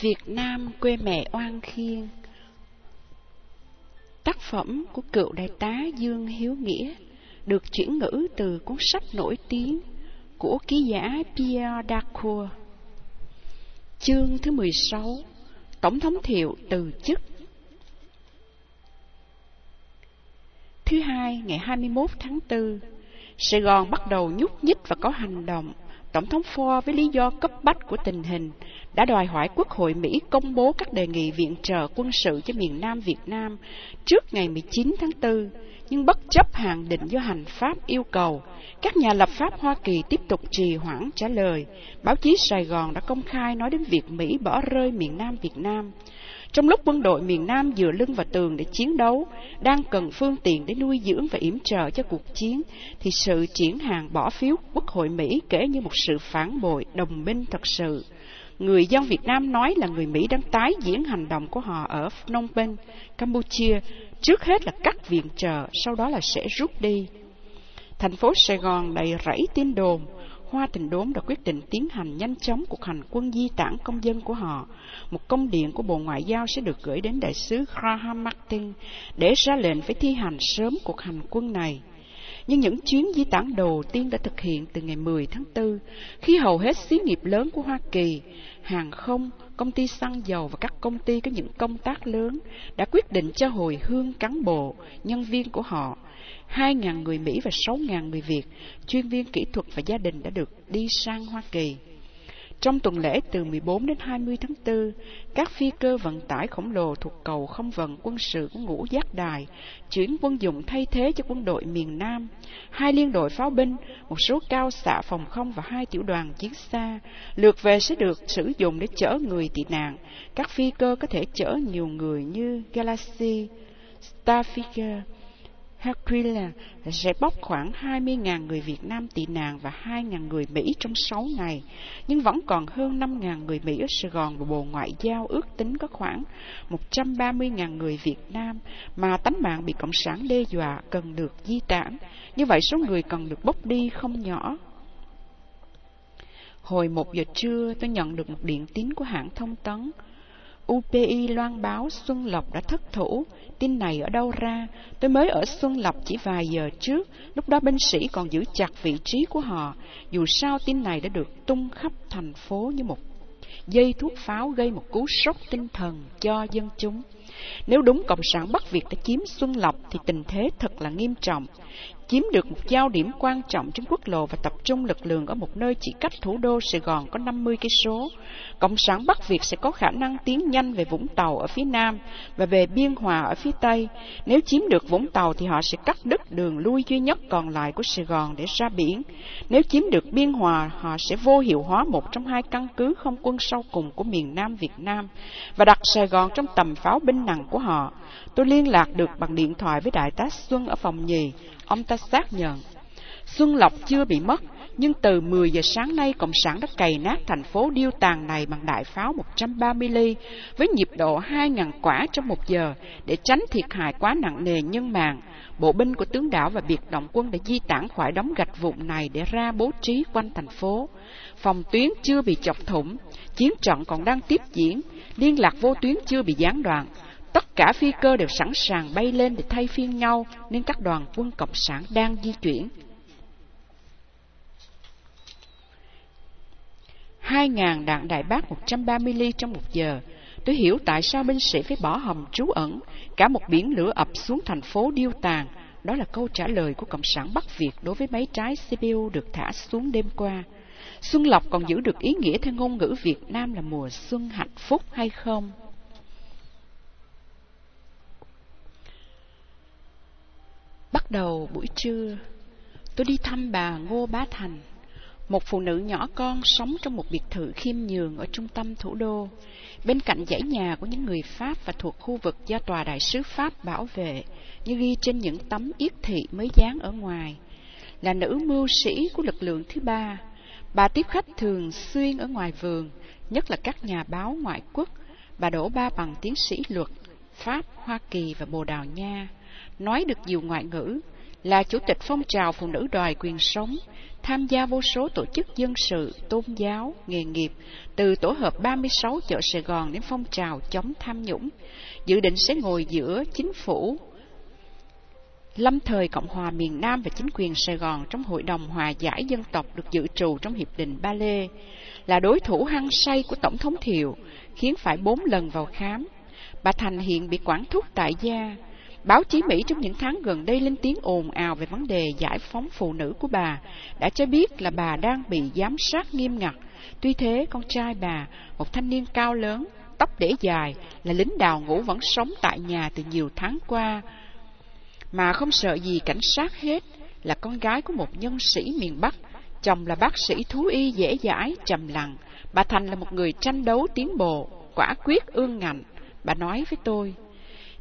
Việt Nam quê mẹ oan khiên Tác phẩm của cựu đại tá Dương Hiếu Nghĩa được chuyển ngữ từ cuốn sách nổi tiếng của ký giả Pierre Dacour. Chương thứ 16 Tổng thống Thiệu từ chức Thứ hai, ngày 21 tháng 4, Sài Gòn bắt đầu nhúc nhích và có hành động Tổng thống Ford với lý do cấp bách của tình hình đã đòi hỏi Quốc hội Mỹ công bố các đề nghị viện trợ quân sự cho miền Nam Việt Nam trước ngày 19 tháng 4, nhưng bất chấp hàng định do hành pháp yêu cầu, các nhà lập pháp Hoa Kỳ tiếp tục trì hoãn trả lời. Báo chí Sài Gòn đã công khai nói đến việc Mỹ bỏ rơi miền Nam Việt Nam. Trong lúc quân đội miền Nam dựa lưng vào tường để chiến đấu, đang cần phương tiện để nuôi dưỡng và yểm trợ cho cuộc chiến, thì sự triển hàng bỏ phiếu Quốc hội Mỹ kể như một sự phản bội đồng minh thật sự. Người dân Việt Nam nói là người Mỹ đang tái diễn hành động của họ ở Phnom Penh, Campuchia, trước hết là cắt viện trợ, sau đó là sẽ rút đi. Thành phố Sài Gòn đầy rẫy tin đồn, Hoa Tình Đốn đã quyết định tiến hành nhanh chóng cuộc hành quân di tản công dân của họ. Một công điện của Bộ Ngoại giao sẽ được gửi đến đại sứ Graham Martin để ra lệnh phải thi hành sớm cuộc hành quân này. Nhưng những chuyến di tản đầu tiên đã thực hiện từ ngày 10 tháng 4, khi hầu hết xí nghiệp lớn của Hoa Kỳ, hàng không, công ty xăng dầu và các công ty có những công tác lớn đã quyết định cho hồi hương cán bộ, nhân viên của họ 2.000 người Mỹ và 6.000 người Việt, chuyên viên kỹ thuật và gia đình đã được đi sang Hoa Kỳ. Trong tuần lễ từ 14 đến 20 tháng 4, các phi cơ vận tải khổng lồ thuộc cầu không vận quân sự của ngũ giác đài chuyển quân dụng thay thế cho quân đội miền Nam. Hai liên đội pháo binh, một số cao xạ phòng không và hai tiểu đoàn chiến xa, lượt về sẽ được sử dụng để chở người tị nạn. Các phi cơ có thể chở nhiều người như Galaxy, Starfighter, Hercules sẽ bóc khoảng 20.000 người Việt Nam tị nạn và 2.000 người Mỹ trong 6 ngày, nhưng vẫn còn hơn 5.000 người Mỹ ở Sài Gòn và Bộ Ngoại giao ước tính có khoảng 130.000 người Việt Nam mà tánh mạng bị Cộng sản đe dọa cần được di tản. Như vậy số người cần được bốc đi không nhỏ. Hồi một giờ trưa, tôi nhận được một điện tín của hãng thông tấn. UPI loan báo Xuân Lộc đã thất thủ. Tin này ở đâu ra? Tôi mới ở Xuân Lộc chỉ vài giờ trước, lúc đó binh sĩ còn giữ chặt vị trí của họ. Dù sao tin này đã được tung khắp thành phố như một dây thuốc pháo gây một cú sốc tinh thần cho dân chúng. Nếu đúng Cộng sản Bắc Việt đã chiếm Xuân Lộc thì tình thế thật là nghiêm trọng chiếm được một giao điểm quan trọng trên quốc lộ và tập trung lực lượng ở một nơi chỉ cách thủ đô Sài Gòn có 50 cây số. Cộng sản Bắc Việt sẽ có khả năng tiến nhanh về Vũng Tàu ở phía nam và về Biên Hòa ở phía tây. Nếu chiếm được Vũng Tàu thì họ sẽ cắt đứt đường lui duy nhất còn lại của Sài Gòn để ra biển. Nếu chiếm được Biên Hòa, họ sẽ vô hiệu hóa một trong hai căn cứ không quân sau cùng của miền Nam Việt Nam và đặt Sài Gòn trong tầm pháo binh nặng của họ. Tôi liên lạc được bằng điện thoại với Đại tá Xuân ở phòng nhì Ông ta xác nhận, Xuân Lộc chưa bị mất, nhưng từ 10 giờ sáng nay, Cộng sản đã cày nát thành phố điêu tàn này bằng đại pháo 130 ly, với nhịp độ 2.000 quả trong một giờ, để tránh thiệt hại quá nặng nề nhân mạng. Bộ binh của tướng đảo và biệt động quân đã di tản khỏi đóng gạch vụn này để ra bố trí quanh thành phố. Phòng tuyến chưa bị chọc thủng, chiến trận còn đang tiếp diễn, liên lạc vô tuyến chưa bị gián đoạn. Tất cả phi cơ đều sẵn sàng bay lên để thay phiên nhau, nên các đoàn quân Cộng sản đang di chuyển. 2.000 đạn đại bác 130 ly trong một giờ. Tôi hiểu tại sao binh sĩ phải bỏ hầm trú ẩn, cả một biển lửa ập xuống thành phố điêu tàn. Đó là câu trả lời của Cộng sản Bắc Việt đối với máy trái CPU được thả xuống đêm qua. Xuân Lộc còn giữ được ý nghĩa theo ngôn ngữ Việt Nam là mùa xuân hạnh phúc hay không? Bắt đầu buổi trưa, tôi đi thăm bà Ngô Bá Thành, một phụ nữ nhỏ con sống trong một biệt thự khiêm nhường ở trung tâm thủ đô, bên cạnh dãy nhà của những người Pháp và thuộc khu vực do tòa đại sứ Pháp bảo vệ, như ghi trên những tấm yết thị mới dán ở ngoài. Là nữ mưu sĩ của lực lượng thứ ba, bà tiếp khách thường xuyên ở ngoài vườn, nhất là các nhà báo ngoại quốc. Bà đổ ba bằng tiến sĩ luật, Pháp, Hoa Kỳ và Bồ Đào Nha nói được nhiều ngoại ngữ, là chủ tịch phong trào phụ nữ đòi quyền sống, tham gia vô số tổ chức dân sự, tôn giáo, nghề nghiệp, từ tổ hợp 36 chợ Sài Gòn đến phong trào chống tham nhũng, dự định sẽ ngồi giữa chính phủ, lâm thời Cộng hòa miền Nam và chính quyền Sài Gòn trong Hội đồng Hòa giải Dân tộc được dự trù trong Hiệp định Ba Lê, là đối thủ hăng say của Tổng thống Thiệu, khiến phải bốn lần vào khám. Bà Thành hiện bị quản thúc tại gia. Báo chí Mỹ trong những tháng gần đây lên tiếng ồn ào về vấn đề giải phóng phụ nữ của bà, đã cho biết là bà đang bị giám sát nghiêm ngặt. Tuy thế, con trai bà, một thanh niên cao lớn, tóc để dài, là lính đào ngũ vẫn sống tại nhà từ nhiều tháng qua, mà không sợ gì cảnh sát hết, là con gái của một nhân sĩ miền Bắc. Chồng là bác sĩ thú y dễ dãi, trầm lặng. Bà Thành là một người tranh đấu tiến bộ, quả quyết ương ngạnh. Bà nói với tôi,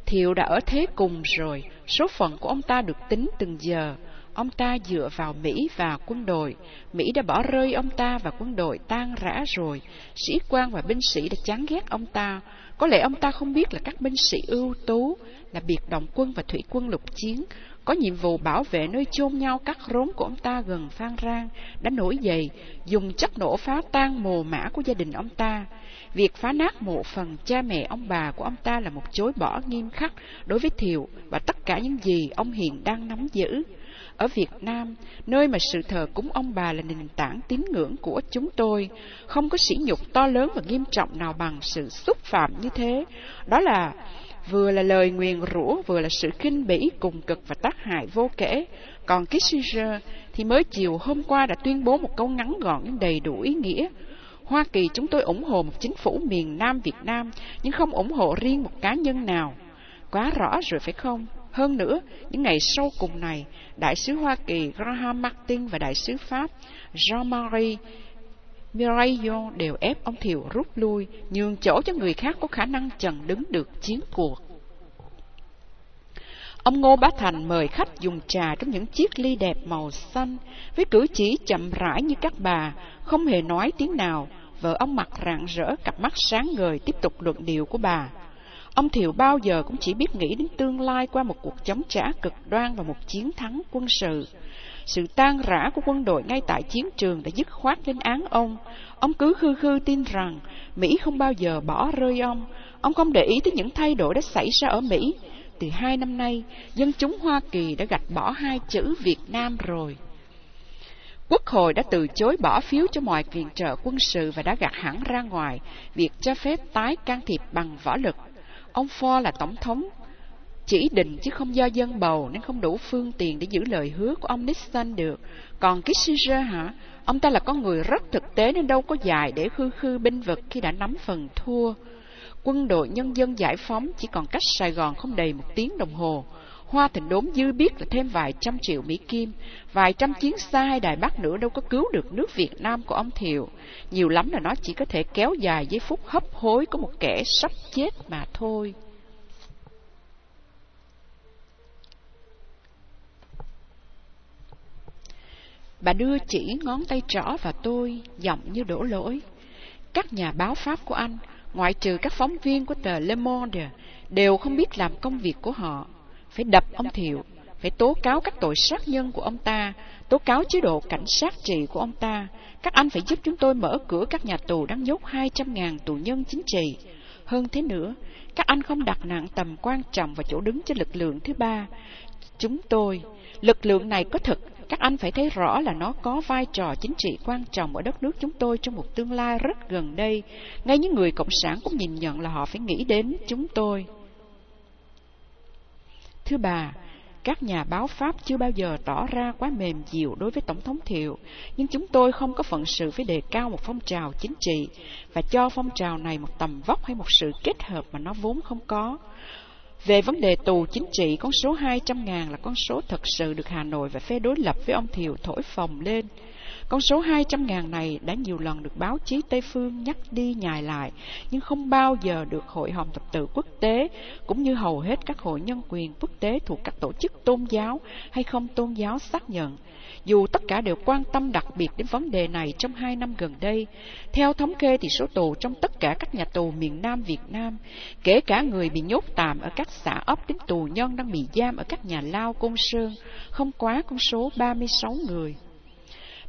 Thiệu đã ở thế cùng rồi, số phận của ông ta được tính từng giờ. Ông ta dựa vào Mỹ và quân đội. Mỹ đã bỏ rơi ông ta và quân đội tan rã rồi. Sĩ quan và binh sĩ đã chán ghét ông ta. Có lẽ ông ta không biết là các binh sĩ ưu tú, là biệt động quân và thủy quân lục chiến, có nhiệm vụ bảo vệ nơi chôn nhau các rốn của ông ta gần Phan Rang, đã nổi dậy, dùng chất nổ phá tan mồ mã của gia đình ông ta. Việc phá nát mộ phần cha mẹ ông bà của ông ta là một chối bỏ nghiêm khắc đối với Thiệu và tất cả những gì ông hiện đang nắm giữ. Ở Việt Nam, nơi mà sự thờ cúng ông bà là nền tảng tín ngưỡng của chúng tôi, không có sỉ nhục to lớn và nghiêm trọng nào bằng sự xúc phạm như thế. Đó là vừa là lời nguyền rủa, vừa là sự khinh bỉ cùng cực và tác hại vô kể. Còn Kissinger thì mới chiều hôm qua đã tuyên bố một câu ngắn gọn nhưng đầy đủ ý nghĩa. Hoa Kỳ chúng tôi ủng hộ một chính phủ miền Nam Việt Nam, nhưng không ủng hộ riêng một cá nhân nào. Quá rõ rồi phải không? Hơn nữa, những ngày sau cùng này, Đại sứ Hoa Kỳ Graham Martin và Đại sứ Pháp Jean-Marie Miraillon đều ép ông Thiệu rút lui, nhường chỗ cho người khác có khả năng chần đứng được chiến cuộc. Ông Ngô Bá Thành mời khách dùng trà trong những chiếc ly đẹp màu xanh, với cử chỉ chậm rãi như các bà, không hề nói tiếng nào. Vợ ông mặt rạng rỡ, cặp mắt sáng ngời tiếp tục luận điệu của bà. Ông Thiệu bao giờ cũng chỉ biết nghĩ đến tương lai qua một cuộc chống trả cực đoan và một chiến thắng quân sự. Sự tan rã của quân đội ngay tại chiến trường đã dứt khoát lên án ông. Ông cứ khư khư tin rằng Mỹ không bao giờ bỏ rơi ông. Ông không để ý tới những thay đổi đã xảy ra ở Mỹ. Từ hai năm nay, dân chúng Hoa Kỳ đã gạch bỏ hai chữ Việt Nam rồi. Quốc hội đã từ chối bỏ phiếu cho mọi viện trợ quân sự và đã gạt hẳn ra ngoài việc cho phép tái can thiệp bằng võ lực. Ông Ford là tổng thống chỉ định chứ không do dân bầu nên không đủ phương tiện để giữ lời hứa của ông Nixon được. Còn Kissinger hả? Ông ta là con người rất thực tế nên đâu có dài để khư khư binh vực khi đã nắm phần thua. Quân đội nhân dân giải phóng chỉ còn cách Sài Gòn không đầy một tiếng đồng hồ. Hoa Thịnh đốn dư biết là thêm vài trăm triệu Mỹ Kim, vài trăm chiến xa hay Đài Bắc nữa đâu có cứu được nước Việt Nam của ông Thiệu. Nhiều lắm là nó chỉ có thể kéo dài giây phút hấp hối của một kẻ sắp chết mà thôi. Bà đưa chỉ ngón tay trỏ vào tôi, giọng như đổ lỗi. Các nhà báo Pháp của anh, ngoại trừ các phóng viên của tờ Le Monde, đều không biết làm công việc của họ. Phải đập ông Thiệu, phải tố cáo các tội sát nhân của ông ta, tố cáo chế độ cảnh sát trị của ông ta. Các anh phải giúp chúng tôi mở cửa các nhà tù đang nhốt 200.000 tù nhân chính trị. Hơn thế nữa, các anh không đặt nặng tầm quan trọng và chỗ đứng cho lực lượng thứ ba. Chúng tôi, lực lượng này có thực các anh phải thấy rõ là nó có vai trò chính trị quan trọng ở đất nước chúng tôi trong một tương lai rất gần đây. Ngay những người Cộng sản cũng nhìn nhận là họ phải nghĩ đến chúng tôi. Thứ ba, các nhà báo Pháp chưa bao giờ tỏ ra quá mềm dịu đối với Tổng thống Thiệu, nhưng chúng tôi không có phận sự phải đề cao một phong trào chính trị và cho phong trào này một tầm vóc hay một sự kết hợp mà nó vốn không có. Về vấn đề tù chính trị, con số 200 ngàn là con số thật sự được Hà Nội và phe đối lập với ông Thiều thổi phồng lên. Con số 200 ngàn này đã nhiều lần được báo chí Tây Phương nhắc đi nhài lại, nhưng không bao giờ được Hội Hồng Thập tự quốc tế, cũng như hầu hết các hội nhân quyền quốc tế thuộc các tổ chức tôn giáo hay không tôn giáo xác nhận. Dù tất cả đều quan tâm đặc biệt đến vấn đề này trong hai năm gần đây, theo thống kê thì số tù trong tất cả các nhà tù miền Nam Việt Nam, kể cả người bị nhốt tạm ở các xã ấp đến tù nhân đang bị giam ở các nhà lao Côn Sơn, không quá con số 36 người.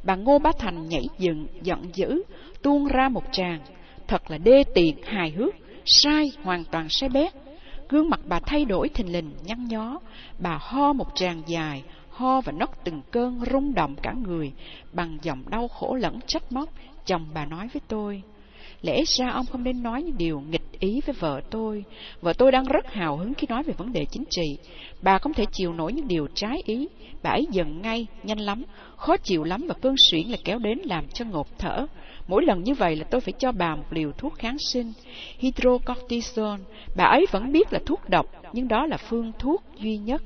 Bà Ngô Bá Thành nhảy dựng, giận dữ, tuôn ra một tràng, thật là đê tiện, hài hước, sai, hoàn toàn sai bét. Gương mặt bà thay đổi thình lình, nhăn nhó, bà ho một tràng dài, ho và nấc từng cơn rung động cả người, bằng giọng đau khổ lẫn trách móc, chồng bà nói với tôi. Lẽ ra ông không nên nói những điều nghịch ý với vợ tôi. Vợ tôi đang rất hào hứng khi nói về vấn đề chính trị. Bà không thể chịu nổi những điều trái ý. Bà ấy giận ngay, nhanh lắm, khó chịu lắm và cơn suyễn là kéo đến làm cho ngột thở. Mỗi lần như vậy là tôi phải cho bà một liều thuốc kháng sinh, hydrocortisone. Bà ấy vẫn biết là thuốc độc, nhưng đó là phương thuốc duy nhất.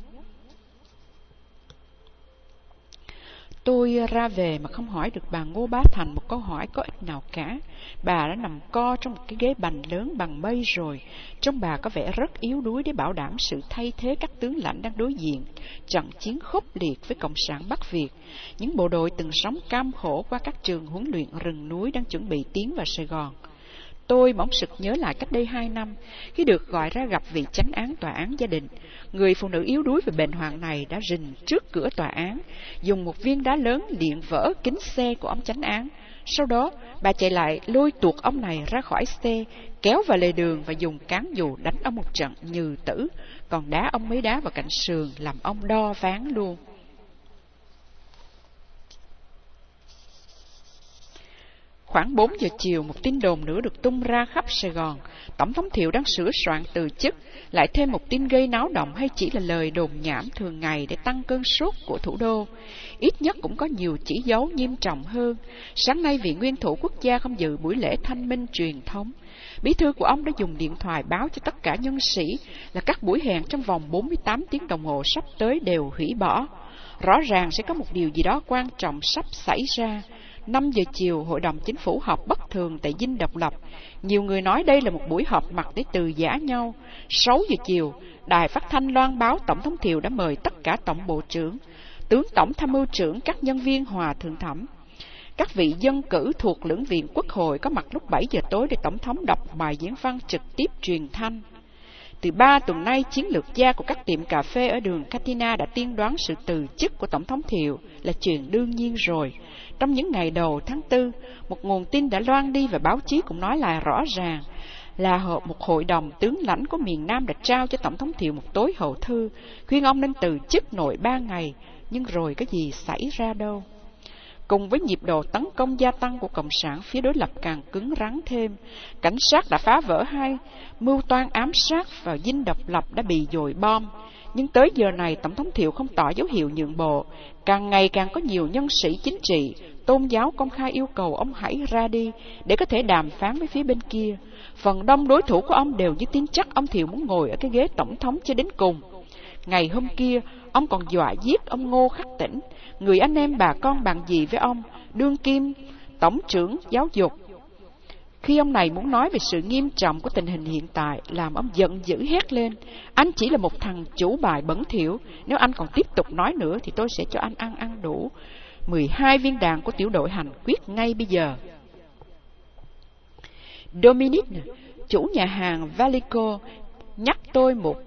Tôi ra về mà không hỏi được bà Ngô Bá Thành một câu hỏi có ích nào cả. Bà đã nằm co trong một cái ghế bành lớn bằng mây rồi. Trong bà có vẻ rất yếu đuối để bảo đảm sự thay thế các tướng lãnh đang đối diện. Trận chiến khốc liệt với Cộng sản Bắc Việt. Những bộ đội từng sống cam khổ qua các trường huấn luyện rừng núi đang chuẩn bị tiến vào Sài Gòn. Tôi bỗng sực nhớ lại cách đây hai năm, khi được gọi ra gặp vị chánh án tòa án gia đình. Người phụ nữ yếu đuối và bệnh hoạn này đã rình trước cửa tòa án, dùng một viên đá lớn điện vỡ kính xe của ông chánh án. Sau đó, bà chạy lại lôi tuột ông này ra khỏi xe, kéo vào lề đường và dùng cán dù đánh ông một trận như tử, còn đá ông mấy đá vào cạnh sườn làm ông đo ván luôn. Khoảng 4 giờ chiều, một tin đồn nữa được tung ra khắp Sài Gòn. Tổng thống Thiệu đang sửa soạn từ chức, lại thêm một tin gây náo động hay chỉ là lời đồn nhảm thường ngày để tăng cơn sốt của thủ đô. Ít nhất cũng có nhiều chỉ dấu nghiêm trọng hơn. Sáng nay, vị nguyên thủ quốc gia không dự buổi lễ thanh minh truyền thống. Bí thư của ông đã dùng điện thoại báo cho tất cả nhân sĩ là các buổi hẹn trong vòng 48 tiếng đồng hồ sắp tới đều hủy bỏ. Rõ ràng sẽ có một điều gì đó quan trọng sắp xảy ra. 5 giờ chiều, Hội đồng Chính phủ họp bất thường tại Dinh Độc Lập. Nhiều người nói đây là một buổi họp mặt để từ giả nhau. 6 giờ chiều, Đài Phát thanh loan báo Tổng thống thiệu đã mời tất cả Tổng Bộ trưởng, tướng Tổng Tham mưu trưởng, các nhân viên Hòa Thượng Thẩm. Các vị dân cử thuộc lưỡng viện Quốc hội có mặt lúc 7 giờ tối để Tổng thống đọc bài diễn văn trực tiếp truyền thanh. Từ ba tuần nay, chiến lược gia của các tiệm cà phê ở đường Katina đã tiên đoán sự từ chức của Tổng thống Thiệu là chuyện đương nhiên rồi. Trong những ngày đầu tháng tư, một nguồn tin đã loan đi và báo chí cũng nói là rõ ràng là một hội đồng tướng lãnh của miền Nam đã trao cho Tổng thống Thiệu một tối hậu thư, khuyên ông nên từ chức nội ba ngày, nhưng rồi cái gì xảy ra đâu. Cùng với nhịp độ tấn công gia tăng của Cộng sản, phía đối lập càng cứng rắn thêm. Cảnh sát đã phá vỡ hai mưu toan ám sát và dinh độc lập đã bị dội bom. Nhưng tới giờ này, Tổng thống Thiệu không tỏ dấu hiệu nhượng bộ. Càng ngày càng có nhiều nhân sĩ chính trị, tôn giáo công khai yêu cầu ông hãy ra đi để có thể đàm phán với phía bên kia. Phần đông đối thủ của ông đều như tin chắc ông Thiệu muốn ngồi ở cái ghế tổng thống cho đến cùng. Ngày hôm kia, ông còn dọa giết ông Ngô Khắc Tỉnh, người anh em bà con bằng gì với ông, đương kim, tổng trưởng giáo dục. Khi ông này muốn nói về sự nghiêm trọng của tình hình hiện tại, làm ông giận dữ hét lên. Anh chỉ là một thằng chủ bài bẩn thỉu, nếu anh còn tiếp tục nói nữa thì tôi sẽ cho anh ăn ăn đủ. 12 viên đạn của tiểu đội hành quyết ngay bây giờ. Dominic, chủ nhà hàng Valico, nhắc tôi một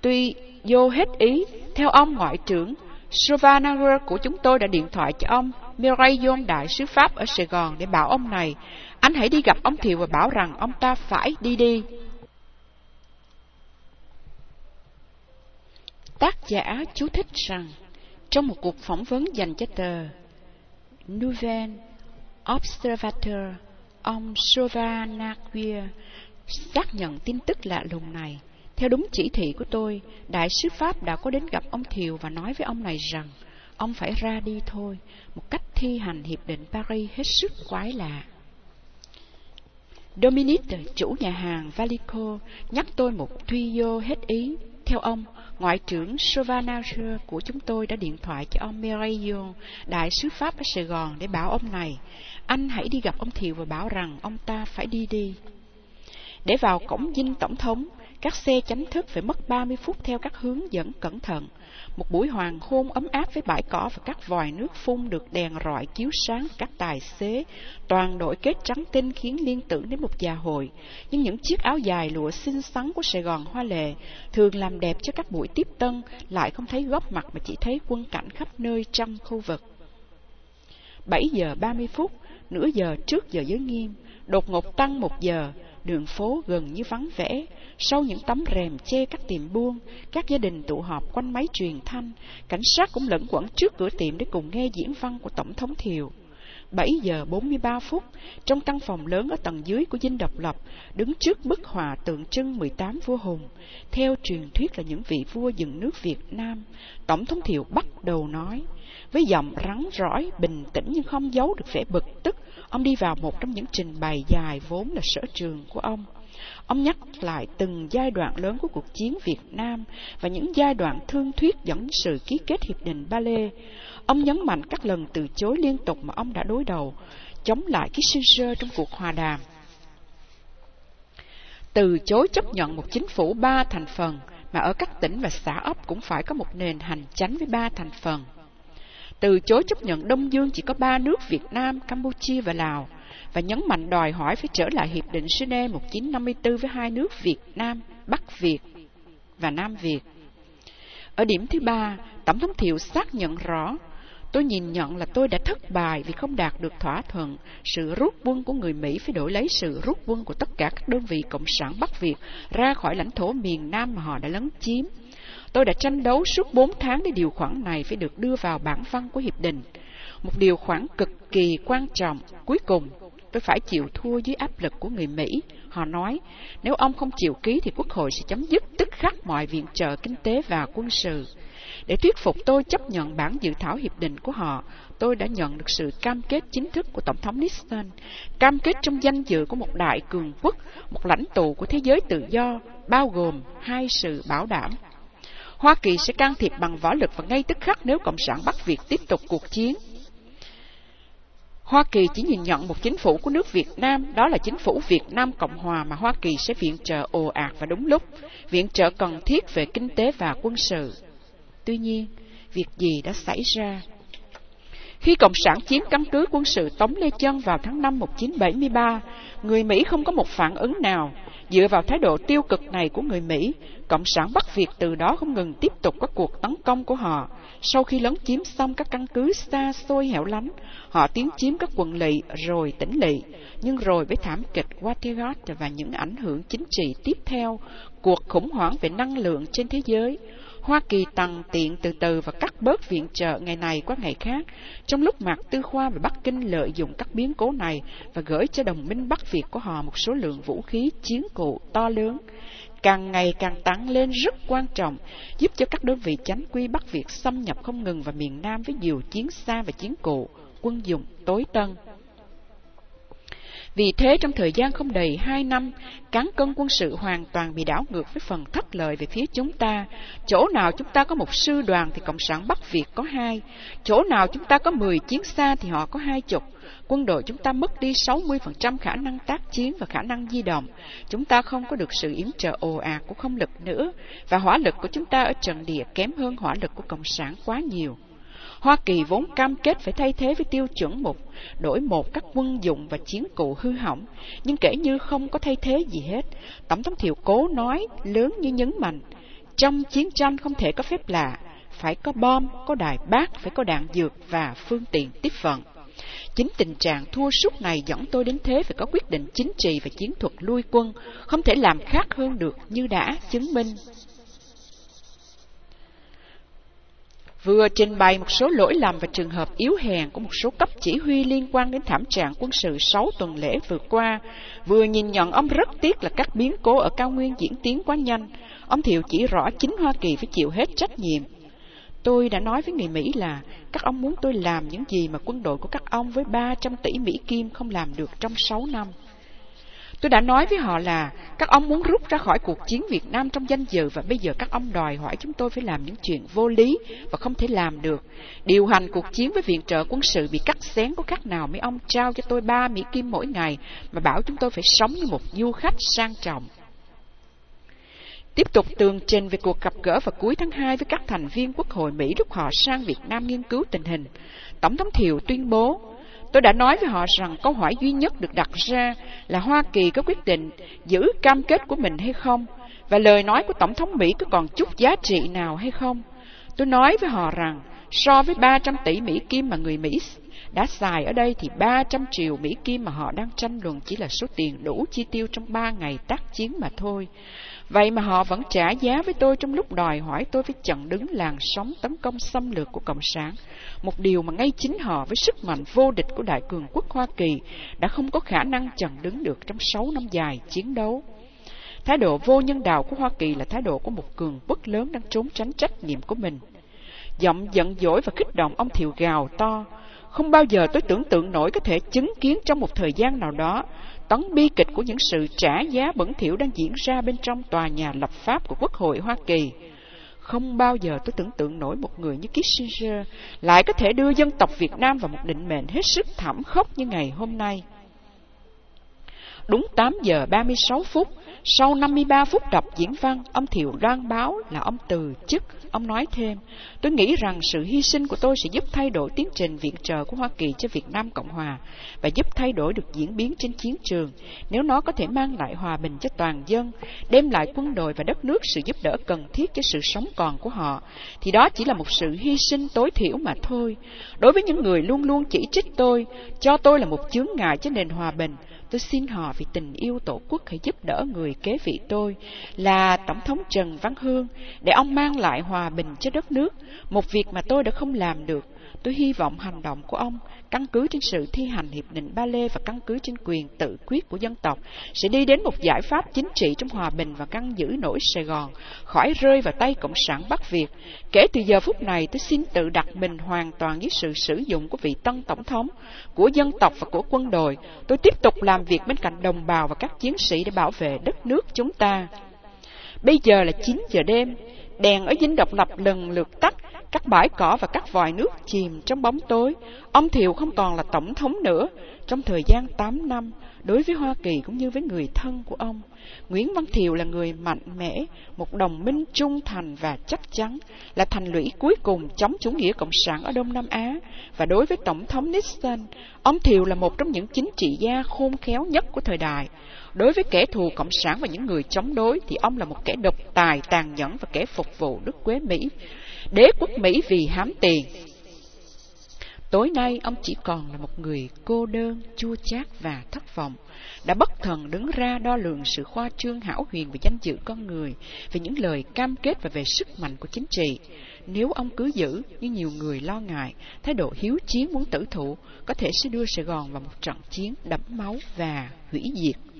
tuy vô hết ý, theo ông ngoại trưởng, Sovanagar của chúng tôi đã điện thoại cho ông Mirayon đại sứ Pháp ở Sài Gòn để bảo ông này, anh hãy đi gặp ông Thiệu và bảo rằng ông ta phải đi đi. Tác giả chú thích rằng, trong một cuộc phỏng vấn dành cho tờ Nouvel Observateur, ông Sovanagar xác nhận tin tức lạ lùng này. Theo đúng chỉ thị của tôi, đại sứ Pháp đã có đến gặp ông Thiều và nói với ông này rằng ông phải ra đi thôi, một cách thi hành hiệp định Paris hết sức quái lạ. Dominique, chủ nhà hàng Valico, nhắc tôi một tuy vô hết ý. Theo ông, Ngoại trưởng Sauvanager của chúng tôi đã điện thoại cho ông Merayon, đại sứ Pháp ở Sài Gòn để bảo ông này, anh hãy đi gặp ông Thiều và bảo rằng ông ta phải đi đi. Để vào cổng dinh tổng thống, các xe chánh thức phải mất 30 phút theo các hướng dẫn cẩn thận. Một buổi hoàng hôn ấm áp với bãi cỏ và các vòi nước phun được đèn rọi chiếu sáng các tài xế. Toàn đội kết trắng tinh khiến liên tưởng đến một già hội. Nhưng những chiếc áo dài lụa xinh xắn của Sài Gòn hoa lệ thường làm đẹp cho các buổi tiếp tân, lại không thấy góp mặt mà chỉ thấy quân cảnh khắp nơi trong khu vực. 7 giờ 30 phút, nửa giờ trước giờ giới nghiêm, đột ngột tăng một giờ, đường phố gần như vắng vẻ. Sau những tấm rèm che các tiệm buôn, các gia đình tụ họp quanh máy truyền thanh, cảnh sát cũng lẫn quẩn trước cửa tiệm để cùng nghe diễn văn của Tổng thống Thiều. 7 giờ 43 phút, trong căn phòng lớn ở tầng dưới của dinh độc lập, đứng trước bức họa tượng trưng 18 vua hùng. Theo truyền thuyết là những vị vua dựng nước Việt Nam, Tổng thống Thiệu bắt đầu nói, với giọng rắn rỏi, bình tĩnh nhưng không giấu được vẻ bực tức, ông đi vào một trong những trình bày dài vốn là sở trường của ông. Ông nhắc lại từng giai đoạn lớn của cuộc chiến Việt Nam và những giai đoạn thương thuyết dẫn sự ký kết hiệp định Ba Lê. Ông nhấn mạnh các lần từ chối liên tục mà ông đã đối đầu, chống lại Kissinger trong cuộc hòa đàm. Từ chối chấp nhận một chính phủ ba thành phần, mà ở các tỉnh và xã ấp cũng phải có một nền hành chánh với ba thành phần. Từ chối chấp nhận Đông Dương chỉ có ba nước Việt Nam, Campuchia và Lào, và nhấn mạnh đòi hỏi phải trở lại Hiệp định Geneva 1954 với hai nước Việt Nam, Bắc Việt và Nam Việt. Ở điểm thứ ba, Tổng thống Thiệu xác nhận rõ Tôi nhìn nhận là tôi đã thất bại vì không đạt được thỏa thuận. Sự rút quân của người Mỹ phải đổi lấy sự rút quân của tất cả các đơn vị Cộng sản Bắc Việt ra khỏi lãnh thổ miền Nam mà họ đã lấn chiếm. Tôi đã tranh đấu suốt bốn tháng để điều khoản này phải được đưa vào bản văn của hiệp định. Một điều khoản cực kỳ quan trọng. Cuối cùng, tôi phải chịu thua dưới áp lực của người Mỹ. Họ nói, nếu ông không chịu ký thì Quốc hội sẽ chấm dứt tức khắc mọi viện trợ kinh tế và quân sự. Để thuyết phục tôi chấp nhận bản dự thảo hiệp định của họ, tôi đã nhận được sự cam kết chính thức của Tổng thống Nixon, cam kết trong danh dự của một đại cường quốc, một lãnh tụ của thế giới tự do, bao gồm hai sự bảo đảm. Hoa Kỳ sẽ can thiệp bằng võ lực và ngay tức khắc nếu Cộng sản Bắc Việt tiếp tục cuộc chiến. Hoa Kỳ chỉ nhìn nhận một chính phủ của nước Việt Nam, đó là chính phủ Việt Nam Cộng Hòa mà Hoa Kỳ sẽ viện trợ ồ ạt và đúng lúc, viện trợ cần thiết về kinh tế và quân sự. Tuy nhiên, việc gì đã xảy ra? Khi Cộng sản chiếm căn cứ quân sự Tống Lê Chân vào tháng 5 1973, người Mỹ không có một phản ứng nào. Dựa vào thái độ tiêu cực này của người Mỹ, Cộng sản Bắc Việt từ đó không ngừng tiếp tục các cuộc tấn công của họ. Sau khi lấn chiếm xong các căn cứ xa xôi hẻo lánh, họ tiến chiếm các quận lỵ rồi tỉnh lỵ. Nhưng rồi với thảm kịch Watergate và những ảnh hưởng chính trị tiếp theo, cuộc khủng hoảng về năng lượng trên thế giới, Hoa Kỳ tăng tiện từ từ và cắt bớt viện trợ ngày này qua ngày khác, trong lúc Mạc Tư Khoa và Bắc Kinh lợi dụng các biến cố này và gửi cho đồng minh Bắc Việt của họ một số lượng vũ khí chiến cụ to lớn, càng ngày càng tăng lên rất quan trọng, giúp cho các đơn vị chánh quy Bắc Việt xâm nhập không ngừng vào miền Nam với nhiều chiến xa và chiến cụ, quân dụng tối tân. Vì thế trong thời gian không đầy hai năm, cán cân quân sự hoàn toàn bị đảo ngược với phần thất lợi về phía chúng ta. Chỗ nào chúng ta có một sư đoàn thì Cộng sản Bắc Việt có hai. Chỗ nào chúng ta có mười chiến xa thì họ có hai chục. Quân đội chúng ta mất đi 60% khả năng tác chiến và khả năng di động. Chúng ta không có được sự yểm trợ ồ ạt của không lực nữa. Và hỏa lực của chúng ta ở trận địa kém hơn hỏa lực của Cộng sản quá nhiều. Hoa Kỳ vốn cam kết phải thay thế với tiêu chuẩn một, đổi một các quân dụng và chiến cụ hư hỏng, nhưng kể như không có thay thế gì hết. Tổng thống Thiệu Cố nói lớn như nhấn mạnh, trong chiến tranh không thể có phép lạ, phải có bom, có đài bác, phải có đạn dược và phương tiện tiếp vận. Chính tình trạng thua sút này dẫn tôi đến thế phải có quyết định chính trị và chiến thuật lui quân, không thể làm khác hơn được như đã chứng minh vừa trình bày một số lỗi lầm và trường hợp yếu hèn của một số cấp chỉ huy liên quan đến thảm trạng quân sự 6 tuần lễ vừa qua, vừa nhìn nhận ông rất tiếc là các biến cố ở cao nguyên diễn tiến quá nhanh. Ông Thiệu chỉ rõ chính Hoa Kỳ phải chịu hết trách nhiệm. Tôi đã nói với người Mỹ là các ông muốn tôi làm những gì mà quân đội của các ông với 300 tỷ Mỹ Kim không làm được trong 6 năm. Tôi đã nói với họ là các ông muốn rút ra khỏi cuộc chiến Việt Nam trong danh dự và bây giờ các ông đòi hỏi chúng tôi phải làm những chuyện vô lý và không thể làm được. Điều hành cuộc chiến với viện trợ quân sự bị cắt xén có khác nào mấy ông trao cho tôi ba Mỹ Kim mỗi ngày mà bảo chúng tôi phải sống như một du khách sang trọng. Tiếp tục tường trình về cuộc gặp gỡ vào cuối tháng 2 với các thành viên Quốc hội Mỹ lúc họ sang Việt Nam nghiên cứu tình hình. Tổng thống Thiệu tuyên bố, tôi đã nói với họ rằng câu hỏi duy nhất được đặt ra là Hoa Kỳ có quyết định giữ cam kết của mình hay không, và lời nói của Tổng thống Mỹ có còn chút giá trị nào hay không. Tôi nói với họ rằng, so với 300 tỷ Mỹ Kim mà người Mỹ đã xài ở đây thì 300 triệu Mỹ Kim mà họ đang tranh luận chỉ là số tiền đủ chi tiêu trong 3 ngày tác chiến mà thôi. Vậy mà họ vẫn trả giá với tôi trong lúc đòi hỏi tôi phải chặn đứng làn sóng tấn công xâm lược của Cộng sản. Một điều mà ngay chính họ với sức mạnh vô địch của Đại cường quốc Hoa Kỳ đã không có khả năng chặn đứng được trong 6 năm dài chiến đấu. Thái độ vô nhân đạo của Hoa Kỳ là thái độ của một cường quốc lớn đang trốn tránh trách nhiệm của mình. Giọng giận dỗi và kích động ông Thiệu gào to. Không bao giờ tôi tưởng tượng nổi có thể chứng kiến trong một thời gian nào đó tấn bi kịch của những sự trả giá bẩn thỉu đang diễn ra bên trong tòa nhà lập pháp của Quốc hội Hoa Kỳ. Không bao giờ tôi tưởng tượng nổi một người như Kissinger lại có thể đưa dân tộc Việt Nam vào một định mệnh hết sức thảm khốc như ngày hôm nay. Đúng 8 giờ 36 phút, sau 53 phút đọc diễn văn, ông Thiệu loan báo là ông từ chức. Ông nói thêm, tôi nghĩ rằng sự hy sinh của tôi sẽ giúp thay đổi tiến trình viện trợ của Hoa Kỳ cho Việt Nam Cộng Hòa và giúp thay đổi được diễn biến trên chiến trường nếu nó có thể mang lại hòa bình cho toàn dân, đem lại quân đội và đất nước sự giúp đỡ cần thiết cho sự sống còn của họ, thì đó chỉ là một sự hy sinh tối thiểu mà thôi. Đối với những người luôn luôn chỉ trích tôi, cho tôi là một chướng ngại cho nền hòa bình, tôi xin họ vì tình yêu tổ quốc hãy giúp đỡ người kế vị tôi là Tổng thống Trần Văn Hương để ông mang lại hòa bình cho đất nước, một việc mà tôi đã không làm được. Tôi hy vọng hành động của ông, căn cứ trên sự thi hành Hiệp định Ba Lê và căn cứ trên quyền tự quyết của dân tộc, sẽ đi đến một giải pháp chính trị trong hòa bình và căn giữ nổi Sài Gòn, khỏi rơi vào tay Cộng sản Bắc Việt. Kể từ giờ phút này, tôi xin tự đặt mình hoàn toàn với sự sử dụng của vị tân Tổng thống, của dân tộc và của quân đội. Tôi tiếp tục làm việc bên cạnh đồng bào và các chiến sĩ để bảo vệ đất nước chúng ta. Bây giờ là 9 giờ đêm, đèn ở dinh độc lập lần lượt tắt, các bãi cỏ và các vòi nước chìm trong bóng tối. Ông Thiệu không còn là tổng thống nữa. Trong thời gian 8 năm, đối với Hoa Kỳ cũng như với người thân của ông, Nguyễn Văn Thiệu là người mạnh mẽ, một đồng minh trung thành và chắc chắn, là thành lũy cuối cùng chống chủ nghĩa cộng sản ở Đông Nam Á. Và đối với Tổng thống Nixon, ông Thiệu là một trong những chính trị gia khôn khéo nhất của thời đại. Đối với kẻ thù Cộng sản và những người chống đối thì ông là một kẻ độc tài, tàn nhẫn và kẻ phục vụ nước quế Mỹ. Đế quốc Mỹ vì hám tiền. Tối nay ông chỉ còn là một người cô đơn, chua chát và thất vọng. Đã bất thần đứng ra đo lường sự khoa trương hảo huyền về danh dự con người, về những lời cam kết và về sức mạnh của chính trị. Nếu ông cứ giữ, như nhiều người lo ngại, thái độ hiếu chiến muốn tử thụ, có thể sẽ đưa Sài Gòn vào một trận chiến đẫm máu và hủy diệt.